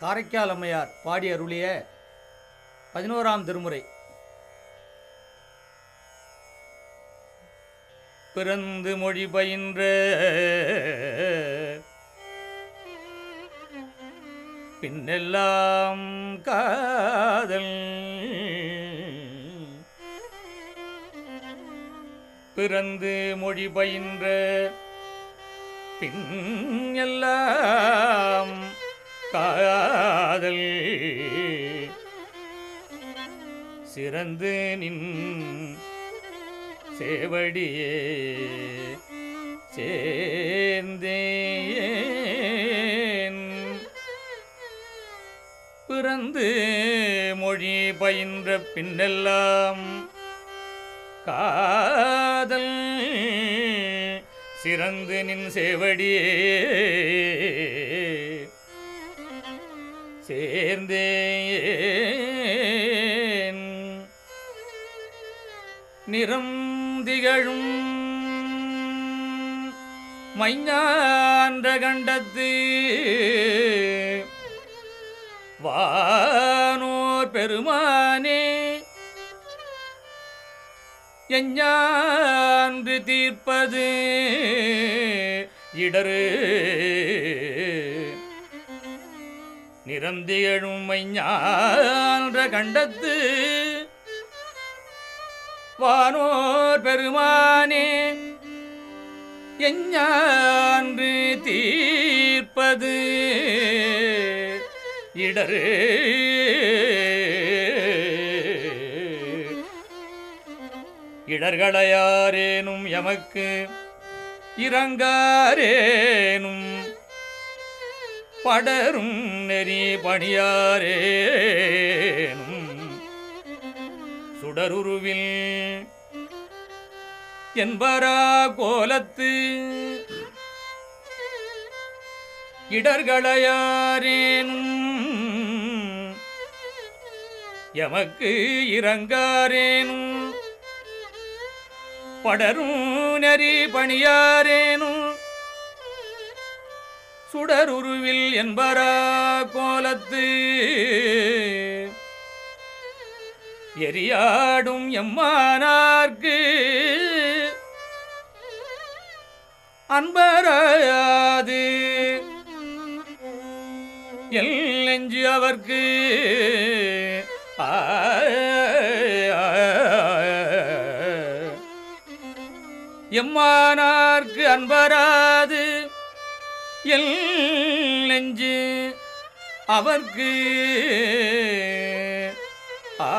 காரைக்கால் அம்மையார் பாடி அருளிய பதினோராம் திருமுறை. பிறந்து மொழி பயின்ற பின்னெல்லாம் காதல். பிறந்து மொழி பயின்ற பின் எல்லாம் காதல். சிறந்து நின் சேவடியே சேர்ந்தேன். பிறந்து மொழி பயின்ற பின்னெல்லாம் காதல். சிறந்து நின் சேவடியே சேர்ந்தேன். நிறம் திகழும் மைஞான்ற கண்டத்து வானோர் பெருமானே எஞ்ஞான்று தீர்ப்பது இடரு நிறந்தியழும் மைஞான்ற கண்டத்து வானோர் பெருமானே எஞ்ஞான்று தீர்ப்பது இடரு. இடர்களையாரேனும் எமக்கு இறங்காரேனும் படரும் நெறி பணியாரேனும். சுடருருவில் என்பரா கோலத்து இடர்களையாரேனும். எமக்கு இறங்காரேனும் படரும் நெறி பணியாரேனும். சுடருருவில் என்பரா கோலத்து. எரியாடும் எம்மானார்க்கு அன்பராது எல் நெஞ்சு அவர்க்கு எம்மானார்க்கு அன்பராது. எல் நெஞ்சு அவர்க்கு ஆ